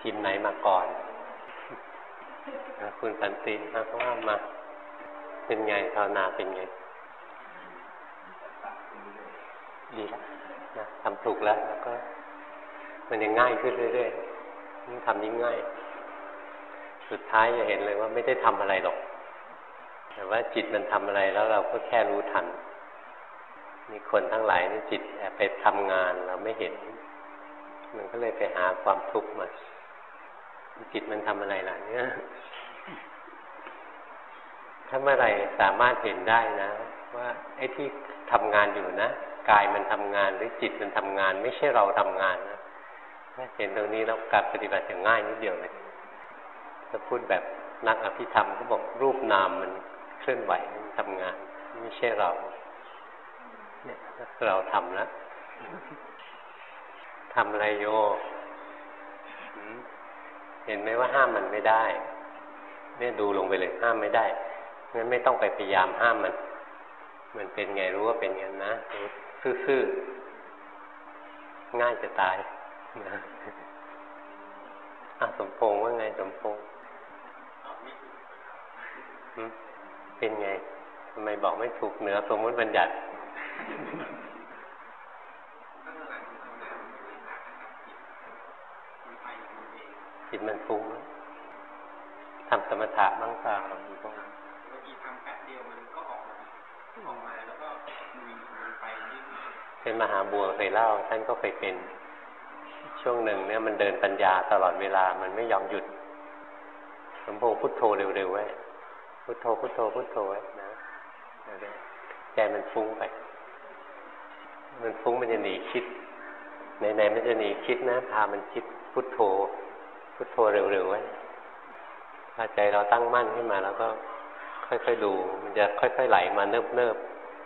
ทีมไหนมาก่อนคุณสันติมาเพราะว่ามา เป็นไงภาวนาเป็นไง ดีแล้วนะทำถูกแล้วแล้วก็ มันยังง่ายขึ้นเรื่อยๆยิ่งทำยิ่งง่าย สุดท้ายจะเห็นเลยว่าไม่ได้ทำอะไรหรอก แต่ว่าจิตมันทำอะไรแล้วเราก็แค่รู้ทัน มีคนทั้งหลายนี่จิตแอบไปทำงานเราไม่เห็น มันก็เลยไปหาความทุกข์มาจิตมันทำอะไรล่ะเนี่ยถ้าเมื่อไรสามารถเห็นได้นะ ว่าไอ้ที่ทำงานอยู่นะกายมันทำงานหรือจิตมันทำงาน ไม่ใช่เราทำงานนะถ้าเห็นตรงนี้แล้วการปฏิบัติจะง่ายนิดเดียวเลยถ้าพูดแบบนักอภิธรรมก็บอกรูปนามมันเคลื่อนไหวมันทำงาน ไม่ใช่เรา เนี่ยเราทำแล้ว ทำอะไรโยเห็นไหมว่าห้ามมันไม่ได้เนี่ยดูลงไปเลยห้ามไม่ได้งั้นไม่ต้องไปพยายามห้ามมัน มันเป็นไงรู้ว่าเป็นอย่างนั้นนะซื่อๆง่ายจะตายอะสมพงษ์ว่าไงสมพงษ์เป็นไงทำไมบอกไม่ถูกเหนือสมมติบัญญัติ จิตมันฟุ้งทำสมถะบ้างเปล่าบางทีทำแป๊บเดียวมันก็ออกมาออกมาแล้วก็มีมันไปเป็นมหาบัวเคยเล่า ท่านก็เคยเป็นช่วงหนึ่งเนี่ยมันเดินปัญญาตลอดเวลามันไม่ยอมหยุดสมพงพุทโธเร็วๆไว้พุทโธพุทโธพุทโธไว้นะใจมันฟุ้งไป มันฟุ้งมันจะหนีคิดไหนๆมันจะหนีคิดนะพามันคิดพุทโธ พุทโธเร็วๆไว้ถ้าใจเราตั้งมั่นขึ้นมาแล้วก็ค่อยๆดู มันจะค่อยๆไหลมาเนิบ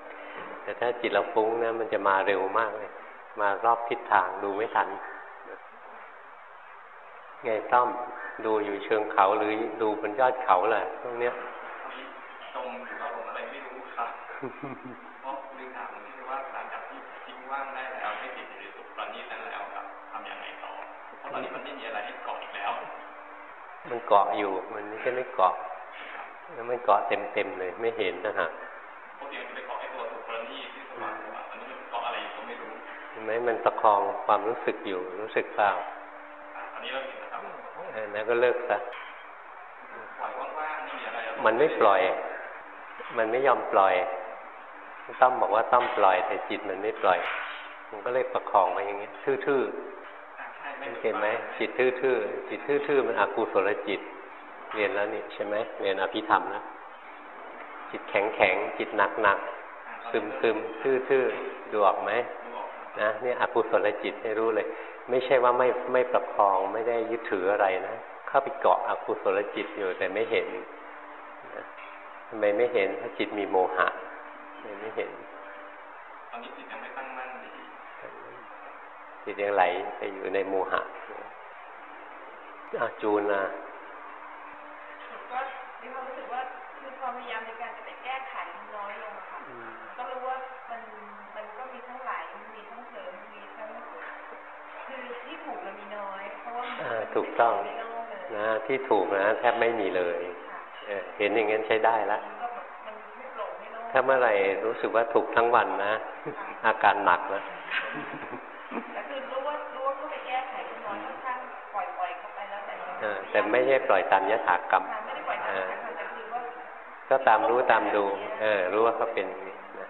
ๆแต่ถ้าจิตเราฟุ้งนะมันจะมาเร็วมากเลย มารอบทิศทางดูไม่ทันไงต้อมดูอยู่เชิงเขาหรือดูบนยอดเขาแหละตรงเนี้ยตรงอยู่กับผมอะไรไม่รู้ครับเพราะลืมถาม มันเกาะอยู่ มันไม่ใช่ไม่เกาะ แล้วมันเกาะเต็มเต็มเลย ไม่เห็นนะฮะพวกเดียวจะไปเกาะไอ้ตัวสุขนี้ที่สว่างอันนี้มันเกาะอะไรก็ไม่รู้เห็นไหมมันประคองความรู้สึกอยู่ รู้สึกเปล่าอันนี้เราเห็นนะครับนั้นก็เลิกซะปล่อยว่างๆนี่มีอะไรมันไม่ปล่อย มันไม่ยอมปล่อยต้อมบอกว่าต้อมปล่อยแต่จิตมันไม่ปล่อย มันก็เลยประคองไปอย่างเงี้ยทื่อๆ เห็นไหมจิตทื่อๆจิตทื่อๆมันอกุศลจิต เรียนแล้วนี่ใช่ไหมเรียนอภิธรรมนะจิตแข็งแข็งจิตหนักหนักซึมซึมทื่อๆดูออกไหมนะนี่อกุศลจิตให้รู้เลย ไม่ใช่ว่าไม่ไม่ประคองไม่ได้ยึดถืออะไรนะเข้าไปเกาะอกุศลจิตอยู่แต่ไม่เห็นทำไมไม่เห็นเพราะจิตมีโมหะไม่เห็นตอนนี้จิตยังไม่ตั้งมั่นดี จิตยังไหลไปอยู่ในโมหะอาจูนนะก็มีความรู้สึกว่าคือความพยายามในการจะไปแก้ไขน้อยลงค่ะก็รู้ว่ามันมันก็มีทั้งไหลมีทั้งเสริมมีทั้งคือที่ถูกมันมีน้อย เพราะว่าถูกต้องนะที่ถูกนะแทบไม่มีเลยเห็นอย่างนั้นใช้ได้แล้วถ้าเมื่อไหร่รู้สึกว่าถูกทั้งวันนะ อาการหนักแล้ว แต่คือรู้ว่ารู้ว่าเขาไปแก้ไขน้อยค่อนข้างปล่อยปล่อยเข้าไปแล้วแต่แต่ไม่ใช่ปล่อยตามยถากรรมก็ตามรู้ตามดู เออ รู้ว่าเขาเป็นนะ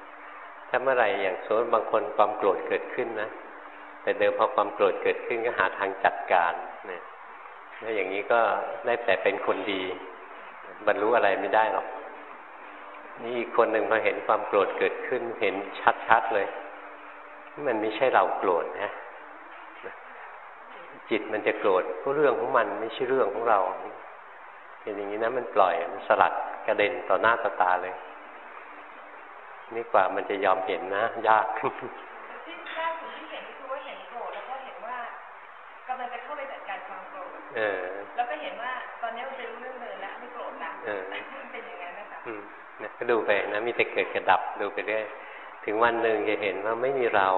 ถ้าเมื่อไหร่อย่างสมมติบางคนความโกรธเกิดขึ้นนะแต่เดิมพอความโกรธเกิดขึ้นก็หาทางจัดการเนี่ยถ้าอย่างนี้ก็ได้แต่เป็นคนดี บรรลุอะไรไม่ได้หรอก นี่อีกคนหนึ่งพอเห็นความโกรธเกิดขึ้น เห็นชัดๆเลย มันไม่ใช่เราโกรธนะจิตมันจะโกรธก็เรื่องของมันไม่ใช่เรื่องของเราเห็นอย่างนี้นะมันปล่อยมันสลัดกระเด็นต่อหน้าต่อตาเลย นี่กว่ามันจะยอมเห็นนะ ยากที่ล่าสุดที่เห็นคือว่าเห็นโกรธแล้วก็เห็นว่ากำลังจะเข้าไปจัดการความโกรธแล้วก็เห็นว่าตอนนี้มันเป็นเรื่องเดินแล้วไม่โกรธละเป็นอย่างนั้นนะคะนะก็ดูไปนะมีแต่เกิดกระดับดูไปเรื่อย ถึงวันหนึ่งจะเห็นว่าไม่มีเรา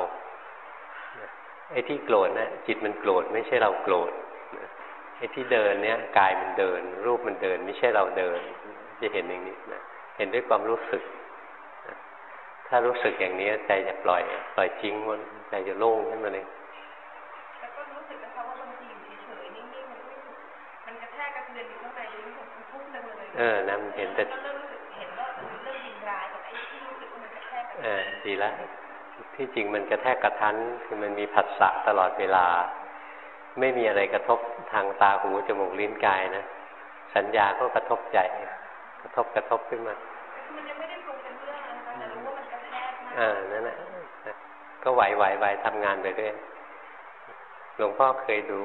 ไอ้ที่โกรธนะจิตมันโกรธไม่ใช่เราโกรธอ้ที่เดินเนี่ยกายมันเดิน รูปมันเดิน ไม่ใช่เราเดิน จะเห็นอย่างนี้นะเห็นด้วยความรู้สึก ถ้ารู้สึกอย่างนี้ใจจะปล่อยปล่อยจริงมันใจจะโล่งขึ้นมาเลยแล้วก็รู้สึกนะคะว่าบางทีอยู่เฉยๆนิ่งๆมันไม่สุขมันกระแทกกระเทือนอยู่ข้างในรู้สึกมันพุ่งเลยเออนั่นเห็นแต่ ออดีแล้วที่จริงมันกระแทกกระทันคือมันมีผัสสะตลอดเวลา ไม่มีอะไรกระทบทางตาหูจมูกลิ้นกายนะสัญญาก็กระทบใจกระทบกระทบขึ้นมามันยังไม่ได้ปรุงเป็นเรื่องนะแต่รู้ว่ามันกระแทกมากอ่านั่นแหละก็ไหวไหวไหวทำงานไปเรื่อยหลวงพ่อเคยดู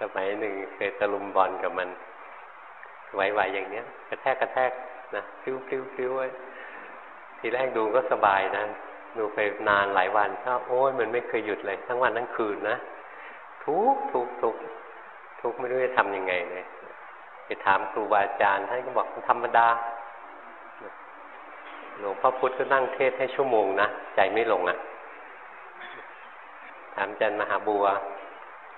สมัยหนึ่งเคยตะลุมบอลกับมันไหวไหวอย่างเนี้ย กระแทกกระแทกนะพิ้วพิ้วพิ้วไว้ ทีแรกดูก็สบายนะ ดูไปนานหลายวันก็โอ้ยมันไม่เคยหยุดเลย ทั้งวันทั้งคืนนะทุกทุกทุกทุกไม่รู้จะทำยังไงเลยไปถามครูบาอาจารย์ท่านก็บอกธรรมดาหลวงพ่อพุธก็นั่งเทศให้ชั่วโมงนะใจไม่ลงอะ่ะ ถามอาจารย์มหาบัว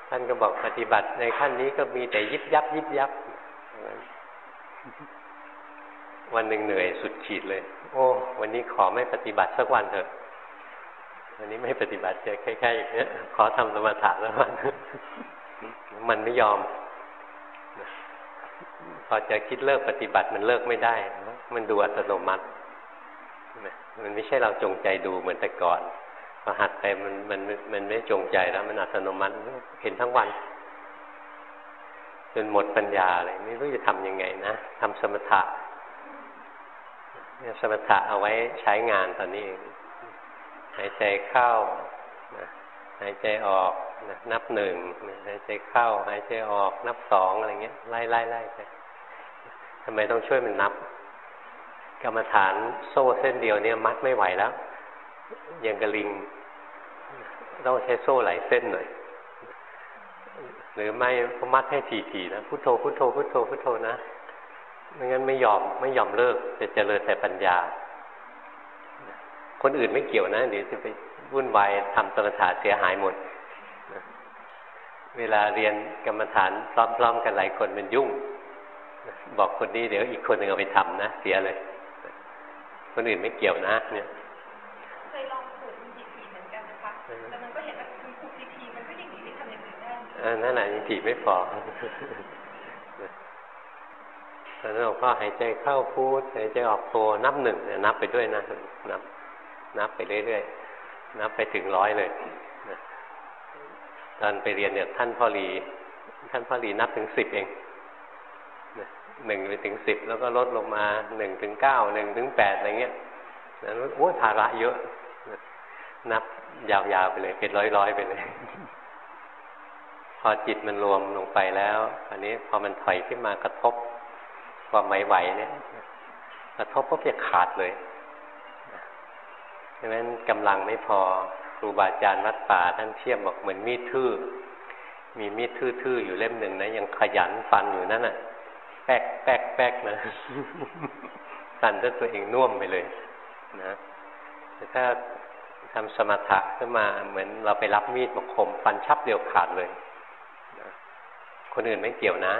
ท่านก็บอกปฏิบัติในขั้นนี้ก็มีแต่ยิบยับยิบยับ วันหนึ่งเหนื่อยสุดขีดเลย โอ้ วันนี้ขอไม่ปฏิบัติสักวันเถอะ วันนี้ไม่ปฏิบัติจะแค่ๆอย่างนี้ขอทำสมถะแล้วมัน มันไม่ยอม พอจะคิดเลิกปฏิบัติมันเลิกไม่ได้ มันดูอัตโนมัติ มันไม่ใช่เราจงใจดูเหมือนแต่ก่อนพอหัดไปมันมันมันไม่จงใจแล้ว มันอัตโนมัติเห็นทั้งวันจนหมดปัญญาเลยไม่รู้จะทำยังไงนะทำสมถะ สมถะเอาไว้ใช้งานตอนนี้เองหายใจเข้าหายใจออกนับหนึ่งหายใจเข้า หายใจออก นับสองอะไรเงี้ยไล่ไล่ไล่ไปทำไมต้องช่วยมันนับ กรรมฐานโซ่เส้นเดียวเนี่ยมัดไม่ไหวแล้วยังกระลิง ต้องใช้โซ่หลายเส้นหน่อยหรือไม่ก็มัดให้ทีๆนะพุโทโธพุโทโธพุโทโธพุโทโธนะ ไม่งั้นไม่ยอมไม่ยอมเลิกจะเจริญแต่ปัญญา คนอื่นไม่เกี่ยวนะเดี๋ยวจะไปวุ่นวายทำสมถะเสียหายหมด เวลาเรียนกรรมฐานพร้อมๆกันหลายคนมันยุ่ง บอกคนนี้เดี๋ยวอีกคนหนึ่งเอาไปทำนะเสียเลย คนอื่นไม่เกี่ยวนะ เนี่ยเคยลองฝึกทีทีเหมือนกันนะคะแต่มันก็เห็นว่าคือฝึกทีทีมันก็ยังดีที่ทำอย่างอื่นได้นั่นแหละยังถีไม่พอ ตอนนั้นหลวงพ่อหายใจเข้าพูดหายใจออกโทนับหนึ่งนับไปด้วยนะนับนับไปเรื่อยๆนับไปถึงร้อยเลยตอนไปเรียนเนี่ยท่านพ่อรีท่านพ่อรีนับถึงสิบเองหนึ่งไปถึงสิบแล้วก็ลดลงมาหนึ่งถึงเก้าหนึ่งถึงแปดอะไรเงี้ยนั้นโอ้ภาระเยอะ นับยาวๆไปเลย เป็นร้อยๆไปเลย พอจิตมันรวมลงไปแล้ว อันนี้พอมันถอยขึ้นมากระทบ ความไหวไหวเนี่ยกระทบก็จะขาดเลยดังนั้นกำลังไม่พอครูบาอาจารย์วัดป่าท่านเทียบบอกเหมือนมีดทื่อ มีมีดทื่อๆอยู่เล่มหนึ่งนะยังขยันฟันอยู่นั่นน่ะ แป๊กแป๊กแป๊กนะฟันจนตัวเองน่วมไปเลย นะแต่ถ้าทำสมถะขึ้นมาเหมือนเราไปรับมีดมาคมฟันชับเดียวขาดเลยนะคนอื่นไม่เกี่ยวนะ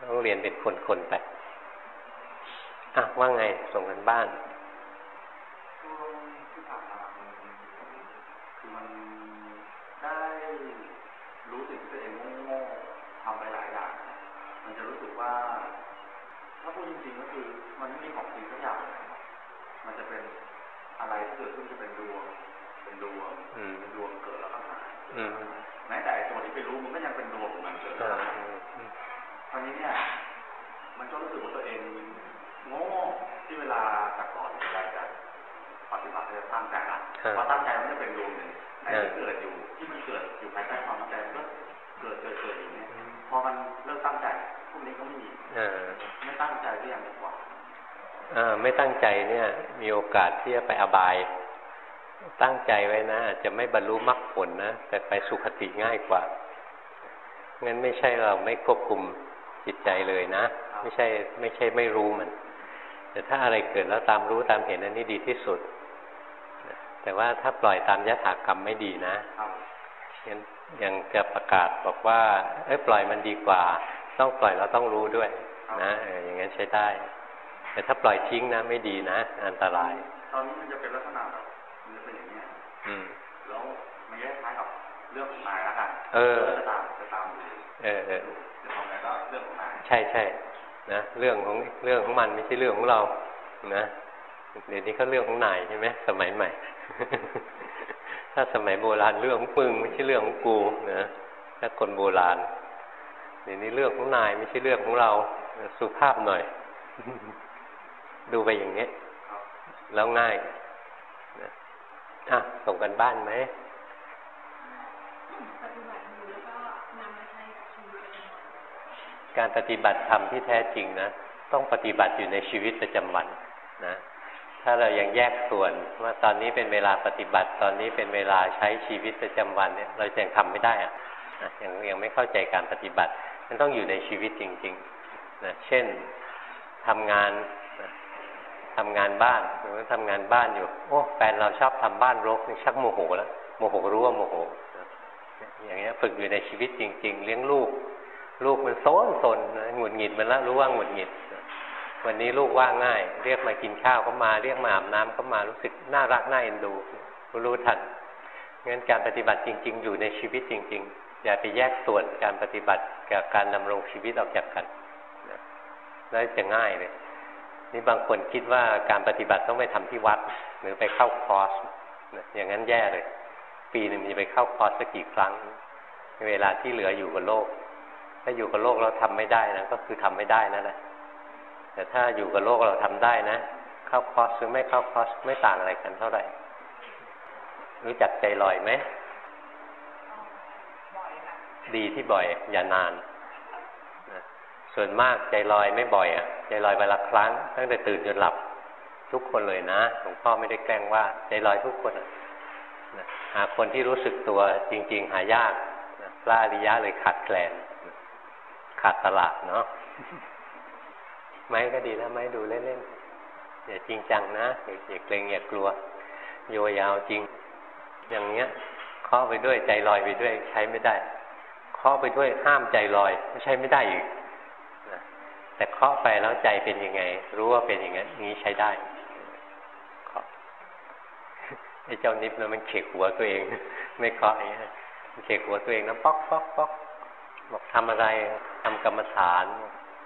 ต้องเรียนเป็นคนๆไปอะว่าไงส่งกันบ้านแม้แต่ไอ้ตัวที่ไปรู้มันก็ยังเป็นดวงของมันเกิดคราวนี้เนี่ย มันก็รู้สึกว่าตัวเองโง่ที่เวลาแต่ก่อนเวลาจะปฏิบัติจะตั้ง ใจนะพอตั้งใจมันจะเป็นดวงหนึ่งแต่ที่เกิดอยู่ที่มันเกิดอยู่ภายใต้ความตั้งใจก็เกิดเกิดเกิดอย่างนี้พอมันเลิกตั้งใจพวกนี้ก็ไม่มีไม่ตั้งใจก็ยังดีกว่าไม่ตั้งใจเนี่ย มีโอกาสที่จะไปอบาย ตั้งใจไว้นะอาจจะไม่บรรลุมรรคผลนะแต่ไปสุขติง่ายกว่างั้นไม่ใช่เราไม่ควบคุมจิตใจเลยนะ ไม่ใช่ไม่ใช่ไม่รู้มัน แต่ถ้าอะไรเกิดแล้วตามรู้ตามเห็นอันนี้ดีที่สุด แต่ว่าถ้าปล่อยตามยถากรรมไม่ดีนะงั้นยังจะประกาศบอกว่า เอ้ยปล่อยมันดีกว่า ต้องปล่อยเราต้องรู้ด้วย นะอย่างนั้นใช้ได้ แต่ถ้าปล่อยทิ้งนะไม่ดีนะ อันตราย ตอนนี้มันจะเป็นลักษณะแบบมันจะเป็นอย่างนี้ยอืมแล้วมันคล้ายๆกับเรื่องของนายแล้วกันเออจะตามจะตามดูเออเออจะทำอะไรก็เรื่องของนายใช่ใช่นะเรื่องของเรื่องของมันไม่ใช่เรื่องของเรา นะเดี๋ยวนี้ก็เรื่องของนายใช่ไหมสมัยใหม่ ถ้าสมัยโบราณเรื่องของปึงไม่ใช่เรื่องของกูนะถ้าคนโบราณเดี๋ยวนี้เรื่องของนายไม่ใช่เรื่องของเราสุภาพหน่อย ดูไปอย่างนี้แล้วง่ายนะอะส่งกันบ้านไหมการะจำวันการปฏิบัติธรรมที่แท้จริงนะ ต้องปฏิบัติอยู่ในชีวิตประจำวันนะ ถ้าเรายังแยกส่วนว่าตอนนี้เป็นเวลาปฏิบัติ ตอนนี้เป็นเวลาใช้ชีวิตประจำวันเนี่ยเราจะยังทำไม่ได้อะยังยังไม่เข้าใจการปฏิบัติ มันต้องอยู่ในชีวิตจริงๆนะเช่นทำงานทำงานบ้านหรือว่าทำงานบ้านอยู่โอ้แฟนเราชอบทำบ้านรกนี่ชักโมโหแล้วโมโหรู้ว่าโมโหอย่างเงี้ยฝึกอยู่ในชีวิตจริง ๆ เลี้ยงลูก ลูกมันโซนโซนหงุดหงิดมันแล้วรู้ว่าหงุดหงิด วันนี้ลูกว่าง่าย เรียกมากินข้าวก็มา เรียกมาอาบน้ำก็มารู้สึกน่ารักน่าเอ็นดูรู้ทันงั้นการปฏิบัติจริง ๆ อยู่ในชีวิตจริง ๆ อย่าไปแยกส่วนการปฏิบัติกับการดำรงชีวิตออกจากกันนะแล้วจะง่ายเลยนี่บางคนคิดว่าการปฏิบัติต้องไปทำที่วัด หรือไปเข้าคอร์สนะอย่างนั้นแย่เลย ปีหนึ่งมีไปเข้าคอร์สสักกี่ครั้ง เวลาที่เหลืออยู่กับโลก ถ้าอยู่กับโลกเราทำไม่ได้นะก็คือทำไม่ได้นั่นแหละ แต่ถ้าอยู่กับโลกเราทำได้นะ เข้าคอร์สหรือไม่เข้าคอร์สไม่ต่างอะไรกันเท่าไหร่ รู้จักใจลอยไหมดีที่บ่อย อย่านานนะส่วนมากใจลอยไม่บ่อยอะ ใจลอยวันละครั้ง ตั้งแต่ตื่นจนหลับ ทุกคนเลยนะหลวงพ่อไม่ได้แกล้งว่า ใจลอยทุกคนอะนะหาคนที่รู้สึกตัวจริง ๆ หายากนะพระอริยะเลยขาดแคลนนะขาดตลาดเนาะ ไม้ก็ดีนะไม้ดูเล่นๆอย่าจริงจังนะอย่าเกรงอย่ากลัว โยยาวจริง อย่างเงี้ยเคาะไปด้วยใจลอยไปด้วยใช้ไม่ได้เคาะไปด้วยห้ามใจลอยไม่ใช้ไม่ได้อีกนะแต่เคาะไปแล้วใจเป็นยังไง รู้ว่าเป็นอย่างนั้นนี้ใช้ได้เคาะไอ้เจ้านิพนะมันเขกหัวตัวเอง ไม่เคาะอย่างเงี้ยมันเขกหัวตัวเองนะป๊อกป๊อกป๊อกบอกทำอะไรทำกรรมฐาน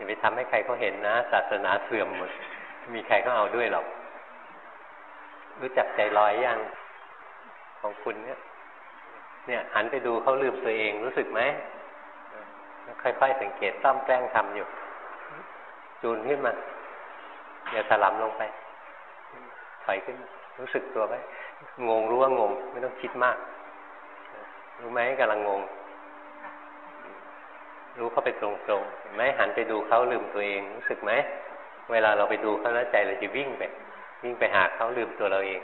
อย่าไปทำให้ใครเขาเห็นนะศาสนาเสื่อมหมดมีใครเขาเอาด้วยหรอก รู้จักใจลอยยังของคุณเนี่ย เนี่ยหันไปดูเขาลืมตัวเองรู้สึกไหมค่อยๆสังเกตต้อมแกล้งทำอยู่ จูนขึ้นมาอย่าถลำลงไปถอยขึ้น รู้สึกตัวไว้งงรู้ว่างง ไม่ต้องคิดมาก รู้ไหมกำลังงง รู้เข้าไปตรงๆเห็นไหมหันไปดูเขาลืมตัวเองรู้สึกไหมเวลาเราไปดูเขาแล้วใจเราจะวิ่งไปวิ่งไปหาเขาลืมตัวเราเอง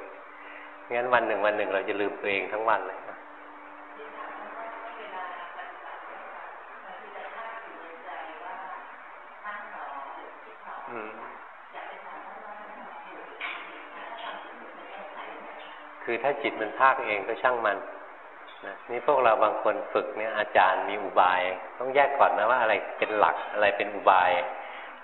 งั้นวันหนึ่งวันหนึ่งเราจะลืมตัวเองทั้งวันเลยคือถ้าจิตมันภาคเองก็ช่างมัน นะนี่พวกเราบางคนฝึกเนี่ยอาจารย์มีอุบาย ต้องแยกก่อนนะว่าอะไรเป็นหลักอะไรเป็นอุบาย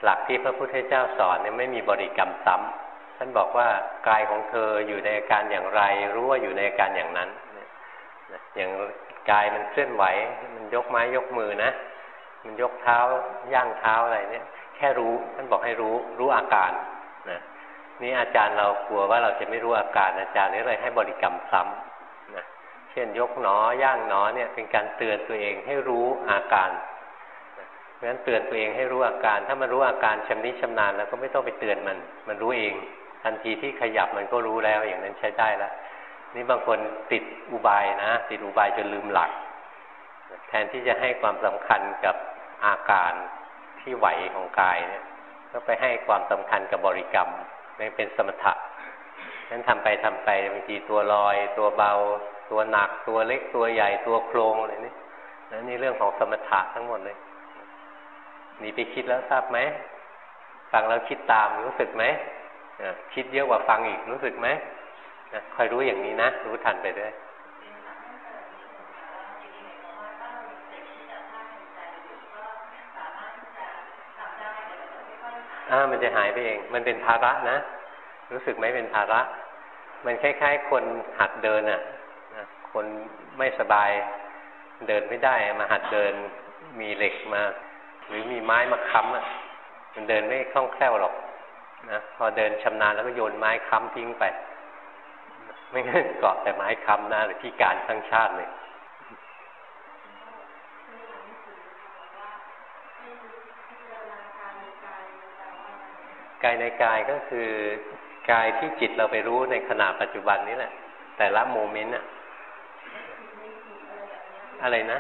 หลักที่พระพุทธเจ้าสอนเนี่ยไม่มีบริกรรมซ้ำท่านบอกว่ากายของเธออยู่ในอาการอย่างไร รู้ว่าอยู่ในอาการอย่างนั้นอย่างกายมันเคลื่อนไหว มันยกไม้ยกมือนะ มันยกเท้าย่างเท้าอะไรเนี่ยแค่รู้ท่านบอกให้รู้รู้อาการนะนี่อาจารย์เรากลัวว่าเราจะไม่รู้อาการอาจารย์นี่เลยให้บริกรรมซ้ำนะ เช่นยกหนอย่างหนอเนี่ยเป็นการเตือนตัวเองให้รู้อาการเพราะฉะนั้นเตือนตัวเองให้รู้อาการ ถ้ามันรู้อาการชำนิชำนาญแล้วก็ไม่ต้องไปเตือนมัน มันรู้เอง ทันทีที่ขยับมันก็รู้แล้วอย่างนั้นใช้ได้แล้วนี่บางคนติดอุบายนะ ติดอุบายจนลืมหลัก แทนที่จะให้ความสำคัญกับอาการที่ไหวของกายเนี่ย ก็ไปให้ความสำคัญกับบริกรรมนี่เป็นสมถะนั้นทำไปทำไปบางทีตัวลอย ตัวเบา ตัวหนักตัวเล็กตัวใหญ่ตัวโครงอะไรนี่นั่นนี่เรื่องของสมถะทั้งหมดเลยนี่ไปคิดแล้วทราบไหมฟังแล้วคิดตามรู้สึกไหมคิดเยอะกว่าฟังอีกรู้สึกไหมคอยรู้อย่างนี้นะรู้ทันไปด้วยอ่ามันจะหายไปเอง มันเป็นภาระนะ รู้สึกไหมเป็นภาระ มันคล้ายๆ คนหัดเดินอะ่ะ คนไม่สบายเดินไม่ได้มาหัดเดินมีเหล็กมา หรือมีไม้มาค้ำอะมันเดินไม่คล่องแคล่วหรอกนะพอเดินชำนาญแล้วก็โยนไม้ค้ำทิ้งไป ไม่งั้นเกาะแต่ไม้ค้ำนะหรือพิการทั้งชาติเลยกายในกายก็คือกายที่จิตเราไปรู้ในขณะปัจจุบันนี้แหละ แต่ละโมเมนต์อะ อะไรนะ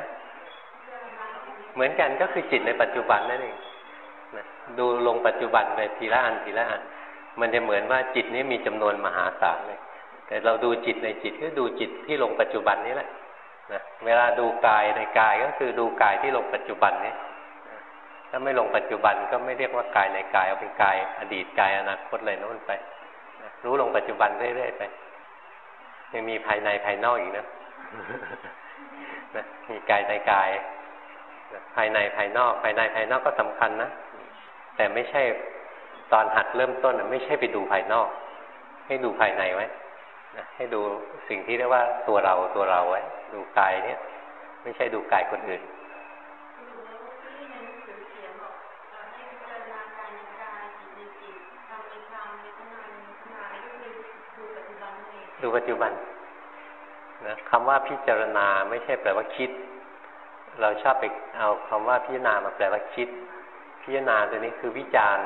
เหมือนกันก็คือจิตในปัจจุบันนั่นเองนะดูลงปัจจุบันไปทีละอันทีละอัน มันจะเหมือนว่าจิตนี้มีจำนวนมหาศาลเลย แต่เราดูจิตในจิตก็ดูจิตที่ลงปัจจุบันนี้แหละนะเวลาดูกายในกายก็คือดูกายที่ลงปัจจุบันนี้ถ้าไม่ลงปัจจุบันก็ไม่เรียกว่ากายในกายเอาเป็นกาย อดีตกายอนาคตเลยโน่นไป รู้ลงปัจจุบันเรื่อยๆไปยังมีภายในภายนอกอีกนะ นะมีกายในกายภายในภายนอก ภายในภายนอกก็สำคัญนะ แต่ไม่ใช่ตอนหัดเริ่มต้นไม่ใช่ไปดูภายนอก ให้ดูภายในไว้นะให้ดูสิ่งที่เรียกว่าตัวเราตัวเราไว้ ดูกายเนี้ยไม่ใช่ดูกายคนอื่นดูปัจจุบัน นะคำว่าพิจารณาไม่ใช่แปลว่าคิด เราชอบไปเอาคำว่าพิจารณามาแปลว่าคิด พิจารณาตัวนี้คือวิจารณ์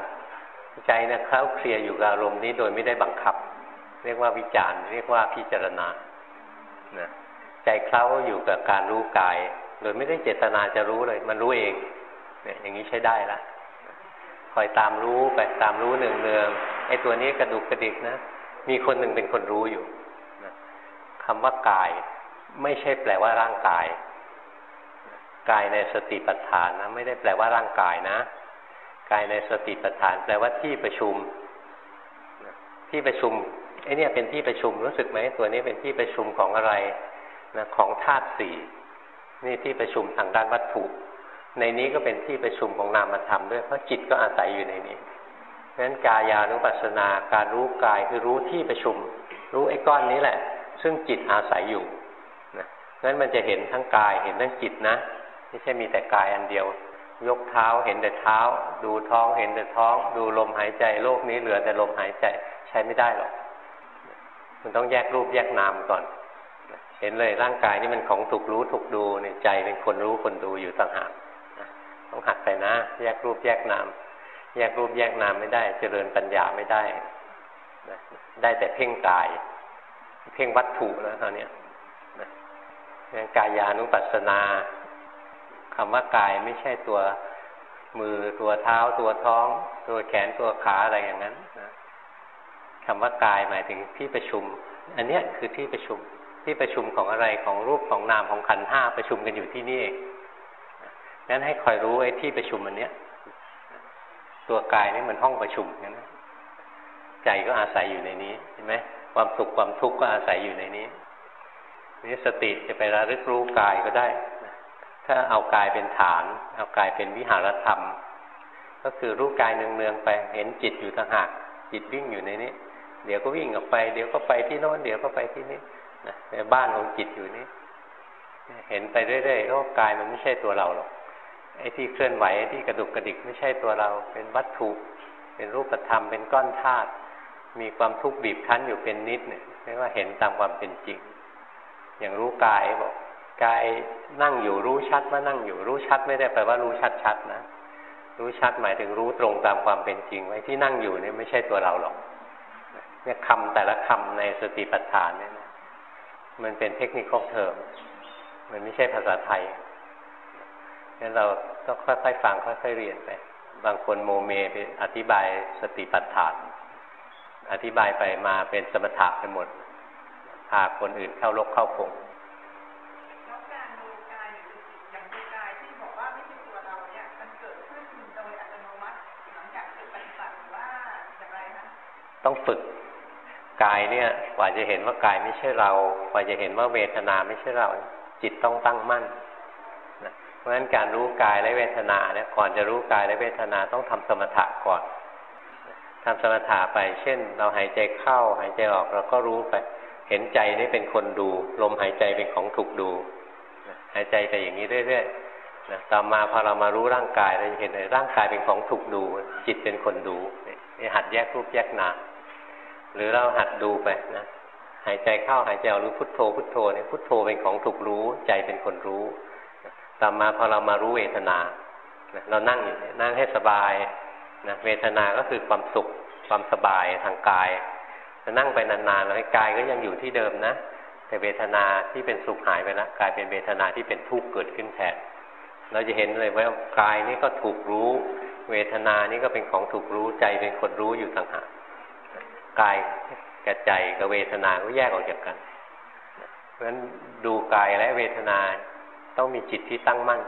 ใจนะเคล้าเคลียอยู่กับอารมณ์นี้โดยไม่ได้บังคับ เรียกว่าวิจารณ์ เรียกว่าพิจารณานะใจเคล้าอยู่กับการรู้กาย โดยไม่ได้เจตนาจะรู้เลย มันรู้เองเนี่ยอย่างนี้ใช้ได้ละคอยตามรู้ไปตามรู้เนืองๆไอ้ตัวนี้กระดุกกระดิกนะมีคนหนึ่งเป็นคนรู้อยู่ คำว่ากาย ไม่ใช่แปลว่าร่างกาย กายในสติปัฏฐานนะไม่ได้แปลว่าร่างกายนะ กายในสติปัฏฐาน แปลว่าที่ประชุม ที่ประชุมไอ้นี่ยเป็นที่ประชุมรู้สึกไหมตัวนี้เป็นที่ประชุมของอะไรนะของธาตุสี่นี่ที่ประชุมทางด้านวัตถุ ในนี้ก็เป็นที่ประชุมของนามธรรมด้วยเพราะจิตก็อาศัยอยู่ในนี้เพราะฉะนั้นกายานุปัสสนาการรู้กายคือรู้ที่ประชุม รู้ไอ้ก้อนนี้แหละ ซึ่งจิตอาศัยอยู่นะงั้นมันจะเห็นทั้งกายเห็นทั้งจิตนะไม่ใช่มีแต่กายอันเดียว ยกเท้าเห็นแต่เท้า ดูท้องเห็นแต่ท้อง ดูลมหายใจโลกนี้เหลือแต่ลมหายใจใช้ไม่ได้หรอกมันต้องแยกรูปแยกนามก่อน เห็นเลยร่างกายนี่มันของถูกรู้ถูกดูในใจเป็นคนรู้คนดูอยู่ต่างหากต้องหัดไปนะ แยกรูปแยกนาม แยกรูปแยกนามไม่ได้ เจริญปัญญาไม่ได้ได้แต่เพ่งกาย เพ่งวัตถุแล้วตอนนี้นะกายานุปัสสนาคำว่ากายไม่ใช่ตัวมือตัวเท้าตัวท้อง ตัวแขนตัวขาอะไรอย่างนั้นนะคำว่ากายหมายถึงที่ประชุม อันนี้คือที่ประชุมที่ประชุมของอะไรของรูปของนามของขันห้าประชุมกันอยู่ที่นี่เองงั้นให้คอยรู้ไอ้ที่ประชุมอันเนี้ย ตัวกายนี่มันห้องประชุมงั้นใจก็อาศัยอยู่ในนี้เห็นไหม ความสุขความทุกข์ก็อาศัยอยู่ในนี้นี่สติจะไประลึกรู้กายก็ได้ ถ้าเอากายเป็นฐาน เอากายเป็นวิหารธรรม ก็คือรู้กายเนืองๆไป เห็นจิตอยู่ต่างหาก จิตวิ่งอยู่ในนี้ เดี๋ยวก็วิ่งออกไป เดี๋ยวก็ไปที่โน้น เดี๋ยวก็ไปที่นี่ในบ้านของจิตอยู่นี้ เห็นไปเรื่อยๆโอ้กายมันไม่ใช่ตัวเราหรอก ไอ้ที่เคลื่อนไหวไอ้ที่กระดุกกระดิกไม่ใช่ตัวเรา เป็นวัตถุ เป็นรูปธรรม เป็นก้อนธาตุ มีความทุกข์บีบคั้นอยู่เป็นนิดเนี่ยเรียกว่าเห็นตามความเป็นจริง อย่างรู้กายบอกกายนั่งอยู่รู้ชัดว่านั่งอยู่รู้ชัดไม่ได้แปลว่ารู้ชัดชัดนะรู้ชัดหมายถึงรู้ตรงตามความเป็นจริง ไว้ที่นั่งอยู่เนี่ยไม่ใช่ตัวเราหรอกเนี่ยคำแต่ละคำในสติปัฏฐานเนี่ยมันเป็นเทคนิคของเทอมมันไม่ใช่ภาษาไทยงั้นเราต้องค่อยๆฟังค่อยๆเรียนไป บางคนโมเมไปอธิบายสติปัฏฐาน อธิบายไปมาเป็นสมถะไปหมดพาคนอื่นเข้าลกเข้าพงต้องฝึกกายเนี่ยกว่าจะเห็นว่ากายไม่ใช่เรา กว่าจะเห็นว่าเวทนาไม่ใช่เรา จิตต้องตั้งมั่นนะเพราะฉะนั้นการรู้กายและเวทนาเนี่ยก่อนจะรู้กายและเวทนาต้องทำสมถะก่อน ทำสมถะไป เช่น เราหายใจเข้า หายใจออกเราก็รู้ไป เห็นใจนี่เป็นคนดู ลมหายใจเป็นของถูกดู หายใจไปอย่างนี้เรื่อยๆนะต่อมาพอเรามารู้ร่างกายเราจะเห็นเลยร่างกายเป็นของถูกดู จิตเป็นคนดูนี่หัดแยกรูปแยกนามหรือเราหัดดูไปนะหายใจเข้าหายใจออกรู้พุทโธพุทโธเนี่ยพุทโธเป็นของถูกรู้ ใจเป็นคนรู้ต่อมาพอเรามารู้เวทนาเรานั่งอยู่นั่งให้สบาย นะเวทนาก็คือความสุขความสบายทางกายจะนั่งไปนานๆแล้วกายก็ยังอยู่ที่เดิมนะ แต่เวทนาที่เป็นสุขหายไปแล้วกลายเป็นเวทนาที่เป็นทุกข์เกิดขึ้นแทนเราจะเห็นเลยว่ากายนี่ก็ถูกรู้ เวทนานี่ก็เป็นของถูกรู้ใจเป็นคนรู้อยู่ต่างหากกายกับใจกับเวทนาก็แยกออกจากกัน เพราะฉะนั้นดูกายและเวทนาต้องมีจิตที่ตั้งมั่น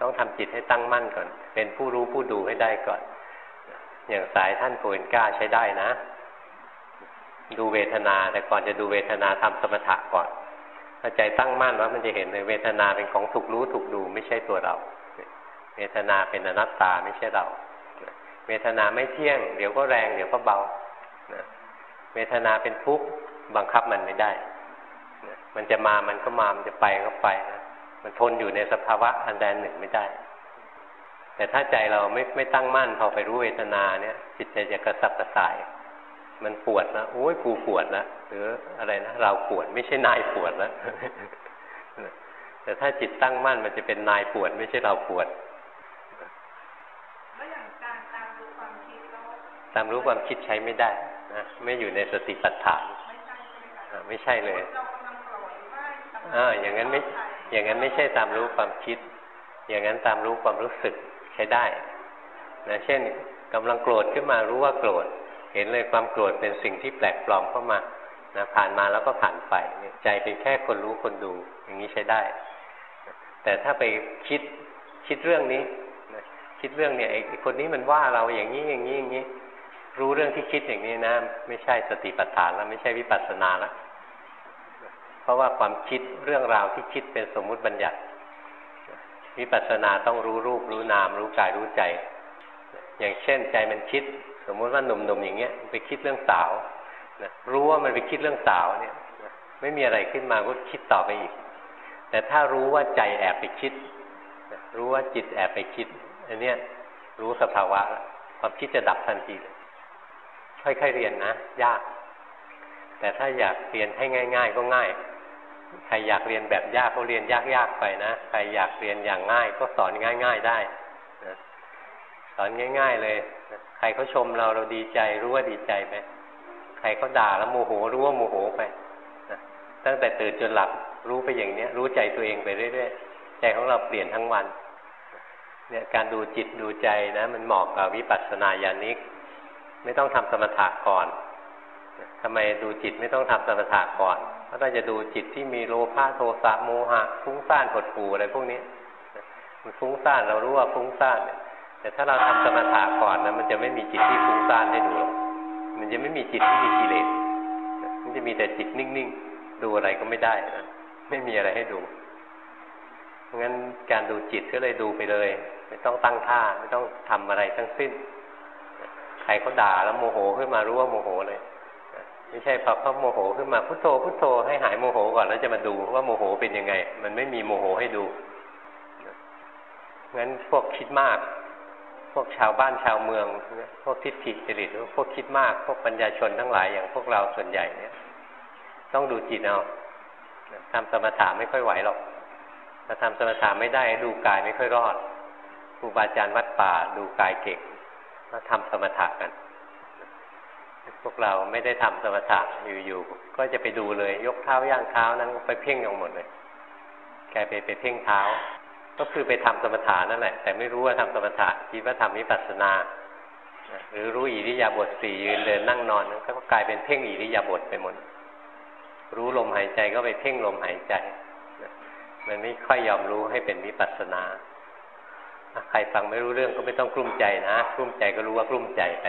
ต้องทำจิตให้ตั้งมั่นก่อน เป็นผู้รู้ผู้ดูให้ได้ก่อน อย่างสายท่านโกเอนก้าใช้ได้นะ ดูเวทนาแต่ก่อนจะดูเวทนาทำสมถะก่อนถ้าใจตั้งมั่นว่ามันจะเห็นเลยเวทนาเป็นของถูกรู้ถูกดูไม่ใช่ตัวเรา เวทนาเป็นอนัตตาไม่ใช่เรา เวทนาไม่เที่ยง เดี๋ยวก็แรง เดี๋ยวก็เบาเวทนาเป็นทุกข์บังคับมันไม่ได้ มันจะมามันก็มา มันจะไปก็ไปนะ มันทนอยู่ในสภาวะอันใดหนึ่งไม่ได้ แต่ถ้าใจเราไม่ไม่ตั้งมั่นพอไปรู้เวทนาเนี่ย จิตใจจะกระสับกระส่าย มันปวดนะโอ้ยกูปวดนะหรืออะไรนะเราปวดไม่ใช่นายปวดแล้วแต่ถ้าจิตตั้งมั่นมันจะเป็นนายปวด ไม่ใช่เราปวดแล้วอย่างการตามรู้ความคิดแล้วตามรู้ความคิดใช้ไม่ได้นะไม่อยู่ในสติปัฏฐานไม่ใช่เลยอ่าอย่างนั้นไม่ อย่างนั้นไม่ใช่ตามรู้ความคิด อย่างนั้นตามรู้ความรู้สึกใช้ได้นะเช่นกำลังโกรธขึ้นมารู้ว่าโกรธ เห็นเลยความโกรธเป็นสิ่งที่แปลกปลอมเข้ามานะผ่านมาแล้วก็ผ่านไปใจเป็นแค่คนรู้คนดู อย่างนี้ใช้ได้ แต่ถ้าไปคิดคิดเรื่องนี้นะคิดเรื่องเนี่ยไอ้คนนี้มันว่าเราอย่างนี้อย่างนี้อย่างนี้ รู้เรื่องที่คิดอย่างนี้นะ ไม่ใช่สติปัฏฐานแล้วไม่ใช่วิปัสสนาแล้ว เพราะว่าความคิดเรื่องราวที่คิดเป็นสมมุติบัญญัติวิปัสสนาต้องรู้รูปรู้นาม รู้กายรู้ใจ อย่างเช่นใจมันคิด สมมุติว่าหนุ่มๆอย่างเงี้ยไปคิดเรื่องสาวนะรู้ว่ามันไปคิดเรื่องสาวเนี่ยไม่มีอะไรขึ้นมาก็คิดต่อไปอีก แต่ถ้ารู้ว่าใจแอบไปคิด รู้ว่าจิตแอบไปคิดอันเนี้ยรู้สภาวะความคิดจะดับทันทีเลยค่อยๆเรียนนะ ยาก แต่ถ้าอยากเรียนให้ง่าย ๆ ก็ง่าย ใครอยากเรียนแบบยากก็เรียนยากๆไปนะ ใครอยากเรียนอย่างง่าย ก็สอนง่าย ๆได้นะสอนง่าย ๆ เลยใครเขาชมเราเราดีใจรู้ว่าดีใจไหมใครเขาด่าแล้วโมโหรู้ว่าโมโหไปนะตั้งแต่ตื่นจนหลับรู้ไปอย่างเนี้ย รู้ใจตัวเองไปเรื่อยๆใจของเราเปลี่ยนทั้งวันเนี่ยการดูจิตดูใจนะ มันเหมาะกับวิปัสสนาญาณิก ไม่ต้องทำสมถะก่อน ทำไมดูจิตไม่ต้องทำสมถะก่อนเพราะถ้าจะดูจิตที่มีโลภะโทสะโมหะฟุ้งซ่านหดหู่อะไรพวกนี้มันฟุ้งซ่านเรารู้ว่าฟุ้งซ่านเนี่ยแต่ถ้าเราทำสมถะก่อนนะมันจะไม่มีจิตที่ฟุ้งซ่านให้ดูมันจะไม่มีจิตที่มีกิเลสมันจะมีแต่จิตนิ่งๆดูอะไรก็ไม่ได้นะไม่มีอะไรให้ดูงั้นการดูจิตก็เลยดูไปเลย ไม่ต้องตั้งท่าไม่ต้องทำอะไรทั้งสิ้น ใครเขาด่าแล้วโมโหขึ้นมารู้ว่าโมโหเลย ไม่ใช่พอเขาโมโหขึ้นมาพุทโธพุทโธให้หายโมโหก่อนแล้วจะมาดูว่าโมโหเป็นยังไง มันไม่มีโมโหให้ดูงั้นพวกคิดมาก พวกชาวบ้านชาวเมือง พวกทิฏฐิจริตพวกคิดมาก พวกปัญญาชนทั้งหลายอย่างพวกเราส่วนใหญ่เนี่ย ต้องดูจิตเอาทำสมถะไม่ค่อยไหวหรอกถ้าทำสมถะไม่ได้ดูกายไม่ค่อยรอดครูบาอาจารย์วัดป่าดูกายเก่งแล้วทำสมถะกัน พวกเราไม่ได้ทำสมถะอยู่ๆก็จะไปดูเลย ยกเท้าย่างเท้านั้นไปเพ่งออกหมดเลยกลายไปไปเพ่งเท้า ก็คือไปทำสมถะนั่นแหละ แต่ไม่รู้ว่าทำสมถะคิดว่าทำวิปัสสนา หรือรู้อิริยาบถสี่ยืนเดินนั่งนอนก็กลายเป็นเพ่งอิริยาบถไปหมด รู้ลมหายใจก็ไปเพ่งลมหายใจ มันไม่ค่อยยอมรู้ให้เป็นวิปัสสนาใครฟังไม่รู้เรื่องก็ไม่ต้องกลุ้มใจนะกลุ้มใจก็รู้ว่ากลุ้มใจไป